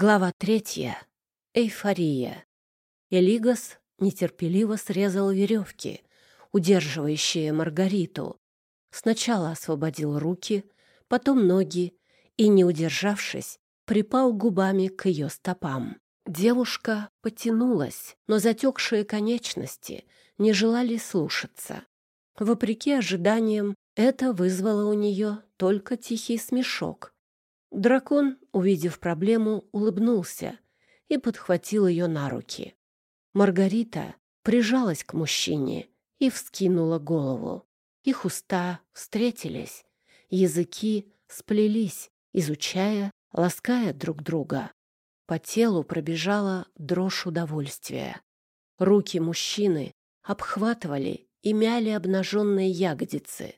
Глава третья. Эйфория. Элигас нетерпеливо срезал веревки, удерживающие Маргариту. Сначала освободил руки, потом ноги и, не удержавшись, припал губами к ее стопам. Девушка потянулась, но затекшие конечности не желали слушаться. Вопреки ожиданиям, это вызвало у нее только тихий смешок — Дракон, увидев проблему, улыбнулся и подхватил ее на руки. Маргарита прижалась к мужчине и вскинула голову. Их уста встретились, языки сплелись, изучая, лаская друг друга. По телу пробежала дрожь удовольствия. Руки мужчины обхватывали и мяли обнаженные ягодицы,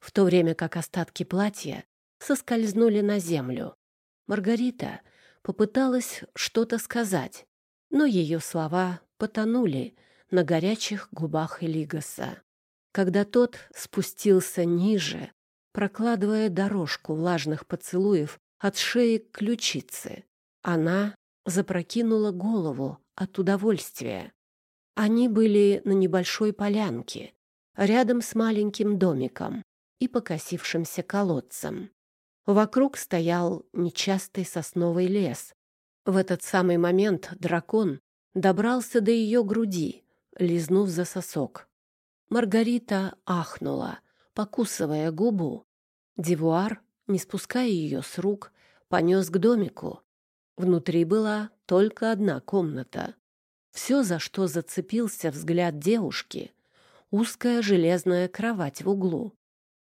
в то время как остатки платья соскользнули на землю. Маргарита попыталась что-то сказать, но ее слова потонули на горячих губах Элигаса. Когда тот спустился ниже, прокладывая дорожку влажных поцелуев от шеи к ключице, она запрокинула голову от удовольствия. Они были на небольшой полянке, рядом с маленьким домиком и покосившимся колодцем. Вокруг стоял нечастый сосновый лес. В этот самый момент дракон добрался до ее груди, лизнув за сосок. Маргарита ахнула, покусывая губу. Девуар, не спуская ее с рук, понес к домику. Внутри была только одна комната. Все, за что зацепился взгляд девушки — узкая железная кровать в углу.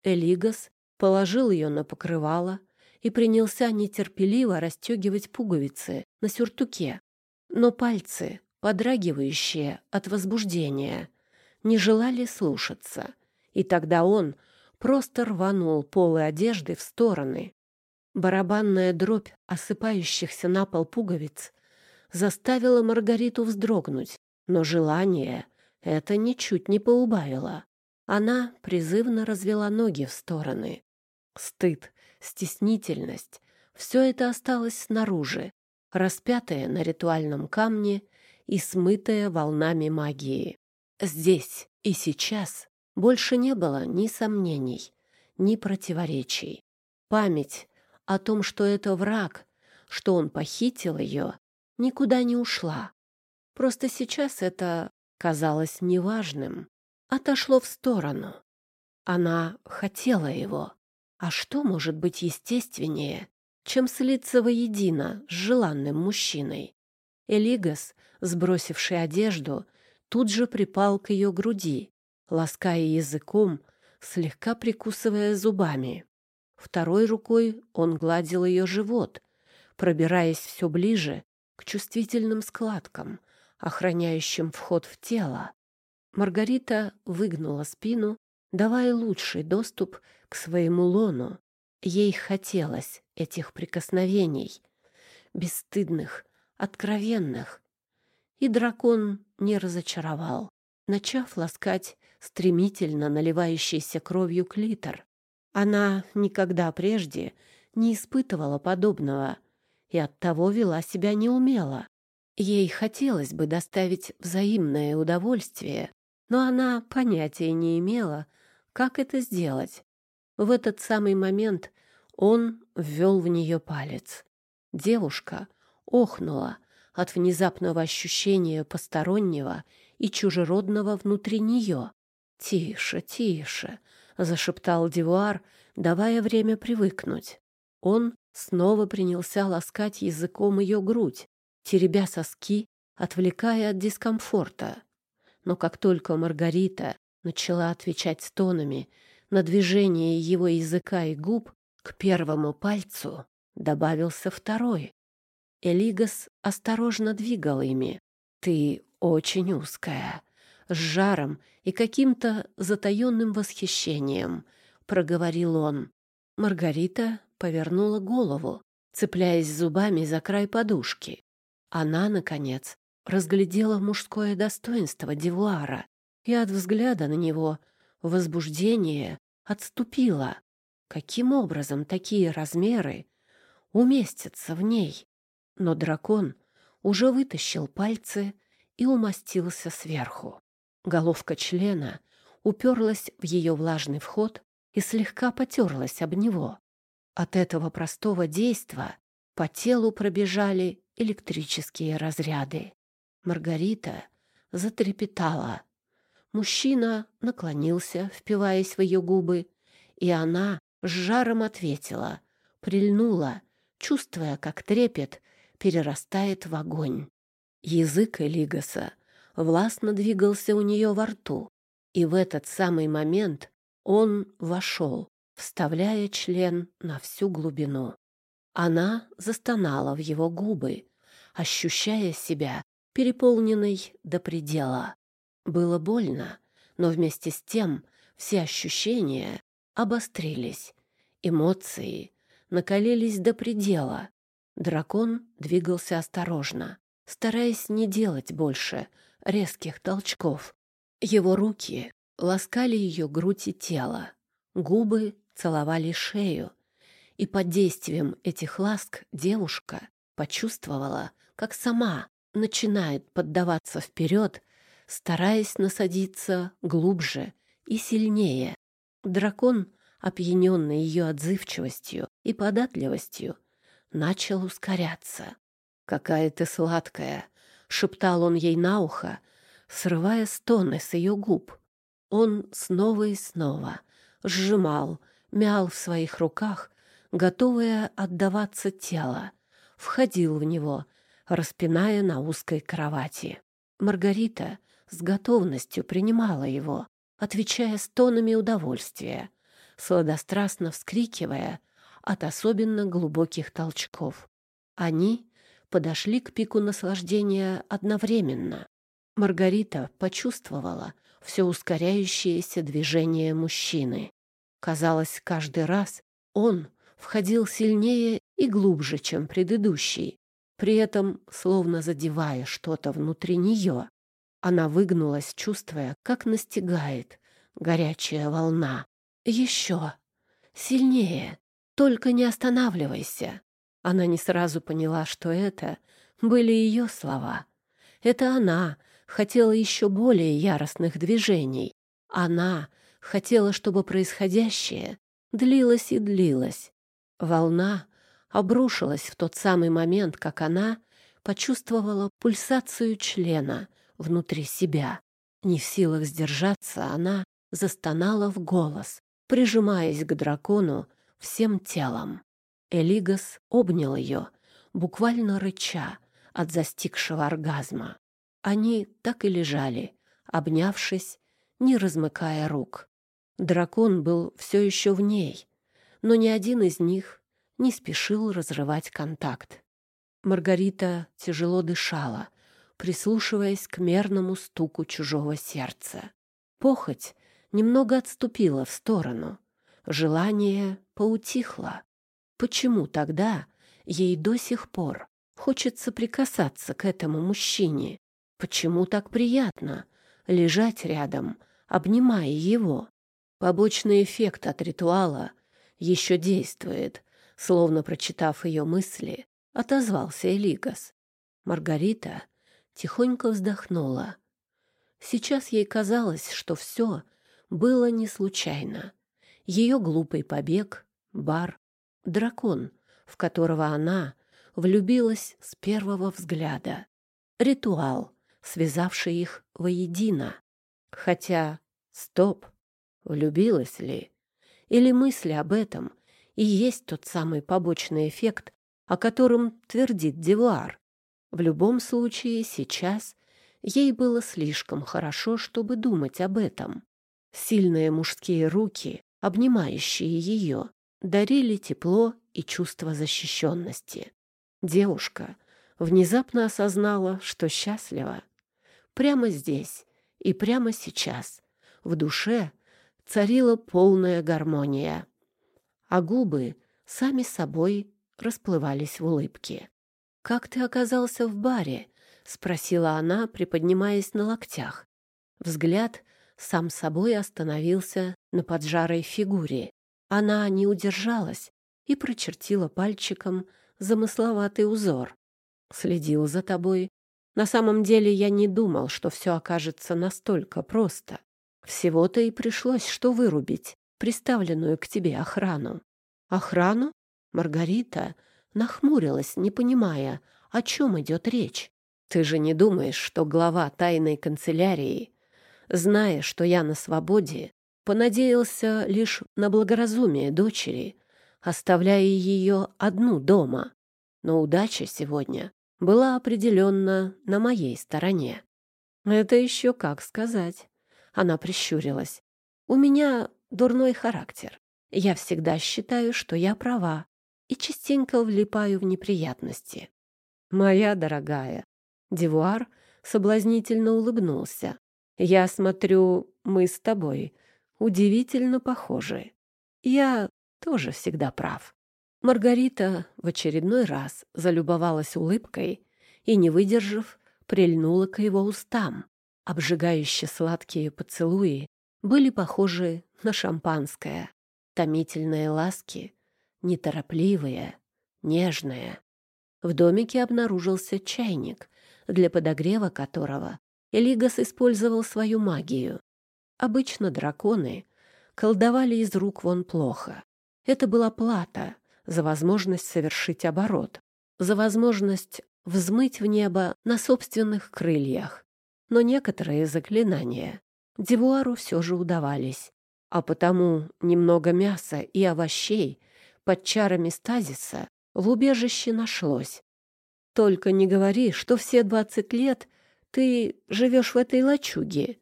Элигас положил ее на покрывало и принялся нетерпеливо расстегивать пуговицы на сюртуке. Но пальцы, подрагивающие от возбуждения, не желали слушаться, и тогда он просто рванул полы одежды в стороны. Барабанная дробь осыпающихся на пол пуговиц заставила Маргариту вздрогнуть, но желание это ничуть не поубавило. Она призывно развела ноги в стороны, Стыд, стеснительность — все это осталось снаружи, распятое на ритуальном камне и смытое волнами магии. Здесь и сейчас больше не было ни сомнений, ни противоречий. Память о том, что это враг, что он похитил ее, никуда не ушла. Просто сейчас это казалось неважным, отошло в сторону. Она хотела его, а что может быть естественнее, чем слиться воедино с желанным мужчиной? Элигас, сбросивший одежду, тут же припал к ее груди, лаская языком, слегка прикусывая зубами. Второй рукой он гладил ее живот, пробираясь все ближе к чувствительным складкам, охраняющим вход в тело. Маргарита выгнула спину, давая лучший доступ к своему лону. Ей хотелось этих прикосновений, бесстыдных, откровенных. И дракон не разочаровал, начав ласкать стремительно наливающийся кровью клитор. Она никогда прежде не испытывала подобного и оттого вела себя неумело. Ей хотелось бы доставить взаимное удовольствие, но она понятия не имела, как это сделать. В этот самый момент он ввел в нее палец. Девушка охнула от внезапного ощущения постороннего и чужеродного внутри нее. «Тише, тише!» — зашептал Девуар, давая время привыкнуть. Он снова принялся ласкать языком ее грудь, теребя соски, отвлекая от дискомфорта. Но как только Маргарита начала отвечать стонами на движение его языка и губ к первому пальцу добавился второй. Элигас осторожно двигал ими. «Ты очень узкая», — с жаром и каким-то затаенным восхищением проговорил он. Маргарита повернула голову, цепляясь зубами за край подушки. Она, наконец, разглядела мужское достоинство Девуара, и от взгляда на него возбуждение отступила. Каким образом такие размеры уместятся в ней? Но дракон уже вытащил пальцы и умостился сверху. Головка члена уперлась в ее влажный вход и слегка потерлась об него. От этого простого действа по телу пробежали электрические разряды. Маргарита затрепетала. Мужчина наклонился, впиваясь в ее губы, и она с жаром ответила, прильнула, чувствуя, как трепет перерастает в огонь. Язык Элигаса властно двигался у нее во рту, и в этот самый момент он вошел, вставляя член на всю глубину. Она застонала в его губы, ощущая себя переполненной до предела. Было больно, но вместе с тем все ощущения обострились, эмоции накалились до предела. Дракон двигался осторожно, стараясь не делать больше резких толчков. Его руки ласкали ее грудь и тело, губы целовали шею, и под действием этих ласк девушка почувствовала, как сама начинает поддаваться вперед, стараясь насадиться глубже и сильнее. Дракон, опьяненный ее отзывчивостью и податливостью, начал ускоряться. «Какая ты сладкая!» — шептал он ей на ухо, срывая стоны с ее губ. Он снова и снова сжимал, мял в своих руках, готовое отдаваться тело, входил в него, распиная на узкой кровати. Маргарита с готовностью принимала его, отвечая стонами удовольствия, сладострастно вскрикивая от особенно глубоких толчков. Они подошли к пику наслаждения одновременно. Маргарита почувствовала все ускоряющееся движение мужчины. Казалось, каждый раз он входил сильнее и глубже, чем предыдущий, при этом словно задевая что-то внутри нее. Она выгнулась, чувствуя, как настигает горячая волна. «Еще! Сильнее! Только не останавливайся!» Она не сразу поняла, что это были ее слова. Это она хотела еще более яростных движений. Она хотела, чтобы происходящее длилось и длилось. Волна обрушилась в тот самый момент, как она почувствовала пульсацию члена внутри себя. Не в силах сдержаться, она застонала в голос, прижимаясь к дракону всем телом. Элигас обнял ее, буквально рыча от застигшего оргазма. Они так и лежали, обнявшись, не размыкая рук. Дракон был все еще в ней, но ни один из них не спешил разрывать контакт. Маргарита тяжело дышала, прислушиваясь к мерному стуку чужого сердца. Похоть немного отступила в сторону. Желание поутихло. Почему тогда ей до сих пор хочется прикасаться к этому мужчине? Почему так приятно лежать рядом, обнимая его? Побочный эффект от ритуала еще действует, словно прочитав ее мысли, отозвался Элигас. Маргарита тихонько вздохнула. Сейчас ей казалось, что все было не случайно. Ее глупый побег, бар, дракон, в которого она влюбилась с первого взгляда. Ритуал, связавший их воедино. Хотя, стоп, влюбилась ли? Или мысли об этом и есть тот самый побочный эффект, о котором твердит Девуар? В любом случае, сейчас ей было слишком хорошо, чтобы думать об этом. Сильные мужские руки, обнимающие ее, дарили тепло и чувство защищенности. Девушка внезапно осознала, что счастлива. Прямо здесь и прямо сейчас в душе царила полная гармония, а губы сами собой расплывались в улыбке. «Как ты оказался в баре?» — спросила она, приподнимаясь на локтях. Взгляд сам собой остановился на поджарой фигуре. Она не удержалась и прочертила пальчиком замысловатый узор. следил за тобой. На самом деле я не думал, что все окажется настолько просто. Всего-то и пришлось что вырубить приставленную к тебе охрану. Охрану? Маргарита нахмурилась, не понимая, о чем идет речь. Ты же не думаешь, что глава тайной канцелярии, зная, что я на свободе, понадеялся лишь на благоразумие дочери, оставляя ее одну дома. Но удача сегодня была определенно на моей стороне. Это еще как сказать. Она прищурилась. У меня дурной характер. Я всегда считаю, что я права, и частенько влипаю в неприятности. Моя дорогая, Девуар соблазнительно улыбнулся. Я смотрю, мы с тобой удивительно похожи. Я тоже всегда прав. Маргарита в очередной раз залюбовалась улыбкой и, не выдержав, прильнула к его устам. Обжигающие сладкие поцелуи были похожи на шампанское. Томительные ласки, неторопливые, нежные. В домике обнаружился чайник, для подогрева которого Элигас использовал свою магию. Обычно драконы колдовали из рук вон плохо. Это была плата за возможность совершить оборот, за возможность взмыть в небо на собственных крыльях. Но некоторые заклинания Девуару все же удавались, а потому немного мяса и овощей под чарами стазиса в убежище нашлось. Только не говори, что все двадцать лет ты живешь в этой лачуге.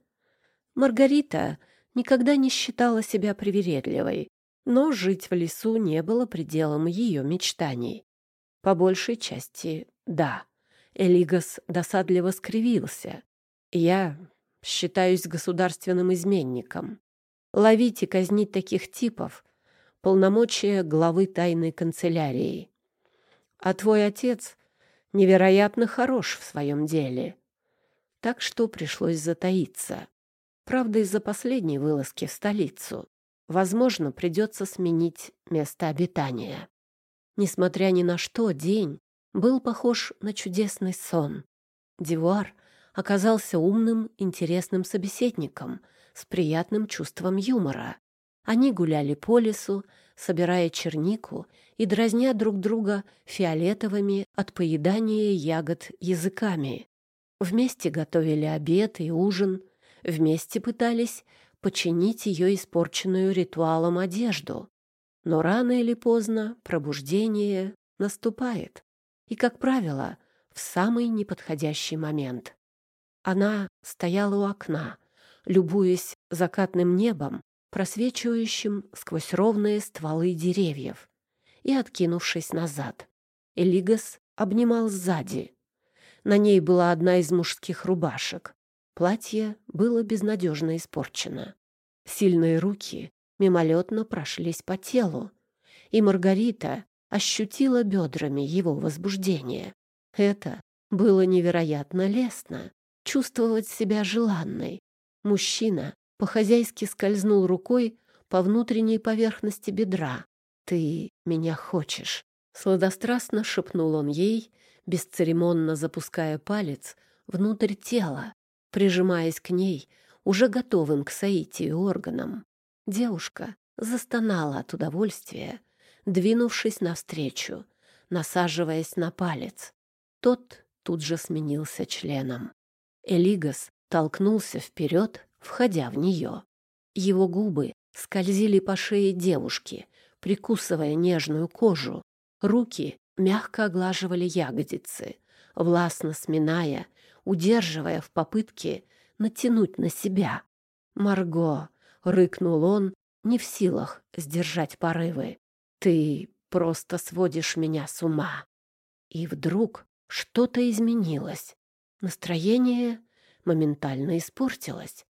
Маргарита никогда не считала себя привередливой, но жить в лесу не было пределом ее мечтаний. По большей части, да. Элигас досадливо скривился. Я считаюсь государственным изменником. Ловить и казнить таких типов — полномочия главы тайной канцелярии. А твой отец невероятно хорош в своем деле. Так что пришлось затаиться. Правда, из-за последней вылазки в столицу. Возможно, придется сменить место обитания. Несмотря ни на что, день был похож на чудесный сон. Дивуар оказался умным, интересным собеседником с приятным чувством юмора. Они гуляли по лесу, собирая чернику и дразня друг друга фиолетовыми от поедания ягод языками. Вместе готовили обед и ужин, вместе пытались починить ее испорченную ритуалом одежду. Но рано или поздно пробуждение наступает. И, как правило, в самый неподходящий момент. Она стояла у окна, любуясь закатным небом, просвечивающим сквозь ровные стволы деревьев, и откинувшись назад. Элигас обнимал сзади. На ней была одна из мужских рубашек. Платье было безнадежно испорчено. Сильные руки мимолетно прошлись по телу, и Маргарита ощутила бедрами его возбуждение. Это было невероятно лестно — чувствовать себя желанной. Мужчина по-хозяйски скользнул рукой по внутренней поверхности бедра. «Ты меня хочешь», — сладострастно шепнул он ей, бесцеремонно запуская палец внутрь тела, прижимаясь к ней, уже готовым к соитию органам. Девушка застонала от удовольствия, двинувшись навстречу, насаживаясь на палец. Тот тут же сменился членом. Элигас толкнулся вперед, входя в нее. Его губы скользили по шее девушки, прикусывая нежную кожу. Руки мягко оглаживали ягодицы, властно сминая, удерживая в попытке натянуть на себя. «Марго!» — рыкнул он, не в силах сдержать порывы. «Ты просто сводишь меня с ума!» И вдруг что-то изменилось. Настроение моментально испортилось.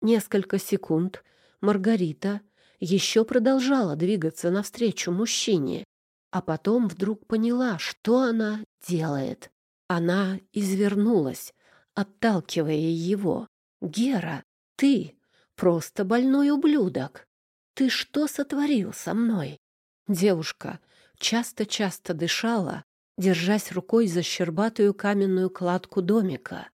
Несколько секунд Маргарита еще продолжала двигаться навстречу мужчине, а потом вдруг поняла, что она делает. Она извернулась, отталкивая его. «Гера, ты просто больной ублюдок! Ты что сотворил со мной?» Девушка часто-часто дышала, держась рукой за щербатую каменную кладку домика.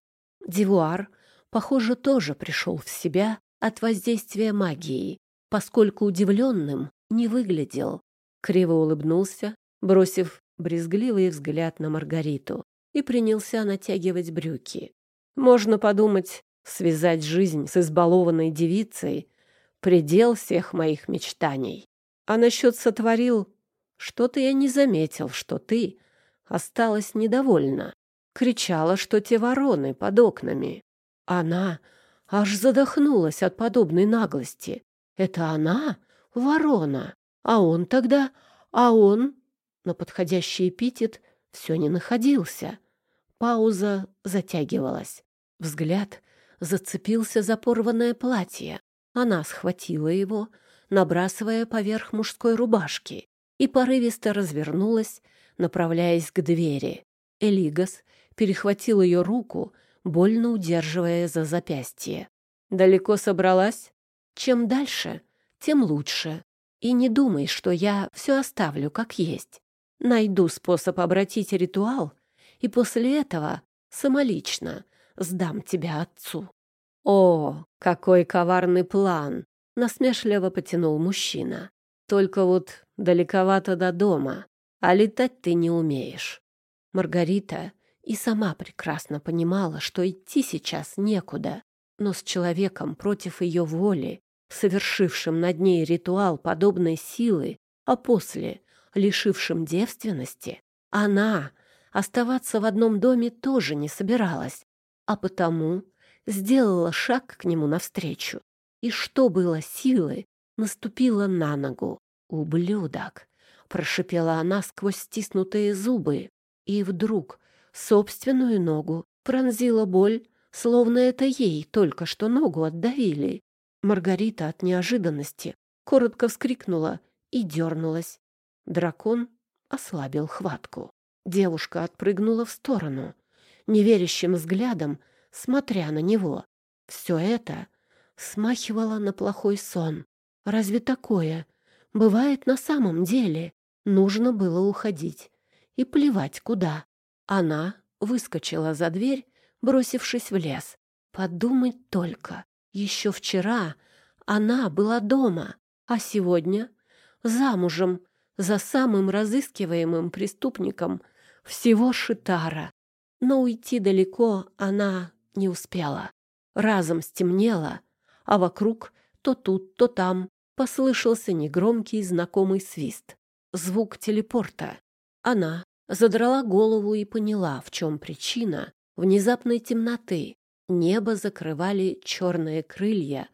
Дивуар, похоже, тоже пришел в себя от воздействия магии, поскольку удивленным не выглядел. Криво улыбнулся, бросив брезгливый взгляд на Маргариту и принялся натягивать брюки. Можно подумать, связать жизнь с избалованной девицей — предел всех моих мечтаний. А насчет сотворил, что-то я не заметил, что ты осталась недовольна. Кричала, что те вороны под окнами. Она аж задохнулась от подобной наглости. Это она, ворона, а он тогда, а он... На подходящий эпитет все не находился. Пауза затягивалась. Взгляд зацепился за порванное платье. Она схватила его, набрасывая поверх мужской рубашки, и порывисто развернулась, направляясь к двери. Элигас перехватил ее руку, больно удерживая за запястье. «Далеко собралась? Чем дальше, тем лучше. И не думай, что я все оставлю как есть. Найду способ обратить ритуал, и после этого самолично сдам тебя отцу». «О, какой коварный план!» — насмешливо потянул мужчина. «Только вот далековато до дома, а летать ты не умеешь». Маргарита и сама прекрасно понимала, что идти сейчас некуда, но с человеком против ее воли, совершившим над ней ритуал подобной силы, а после лишившим девственности, она оставаться в одном доме тоже не собиралась, а потому сделала шаг к нему навстречу и, что было силы, наступила на ногу. «Ублюдок!» — прошипела она сквозь стиснутые зубы, и вдруг собственную ногу пронзила боль, словно это ей только что ногу отдавили. Маргарита от неожиданности коротко вскрикнула и дернулась. Дракон ослабил хватку. Девушка отпрыгнула в сторону, неверящим взглядом, смотря на него. Все это смахивало на плохой сон. Разве такое бывает на самом деле? Нужно было уходить. И плевать куда. Она выскочила за дверь, бросившись в лес. Подумать только. Еще вчера она была дома, а сегодня замужем за самым разыскиваемым преступником всего Шитара. Но уйти далеко она не успела. Разом стемнело, а вокруг то тут, то там послышался негромкий знакомый свист. Звук телепорта. Она задрала голову и поняла, в чем причина внезапной темноты. Небо закрывали черные крылья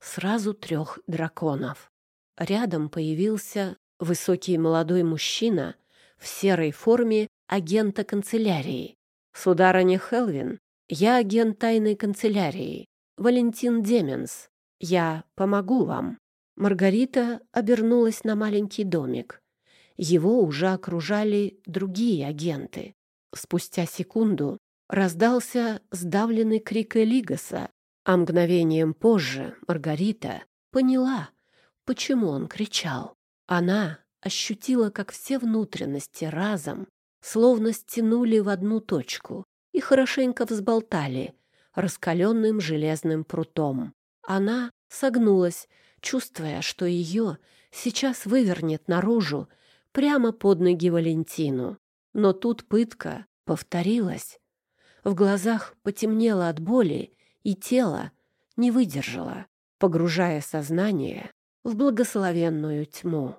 сразу трех драконов. Рядом появился высокий молодой мужчина в серой форме агента канцелярии. «Сударыня Хелвин, я агент тайной канцелярии, Валентин Деменс. Я помогу вам». Маргарита обернулась на маленький домик. Его уже окружали другие агенты. Спустя секунду раздался сдавленный крик Элигаса, а мгновением позже Маргарита поняла, почему он кричал. Она ощутила, как все внутренности разом словно стянули в одну точку и хорошенько взболтали раскаленным железным прутом. Она согнулась, чувствуя, что ее сейчас вывернет наружу прямо под ноги Валентину. Но тут пытка повторилась. В глазах потемнело от боли, и тело не выдержало, погружая сознание в благословенную тьму.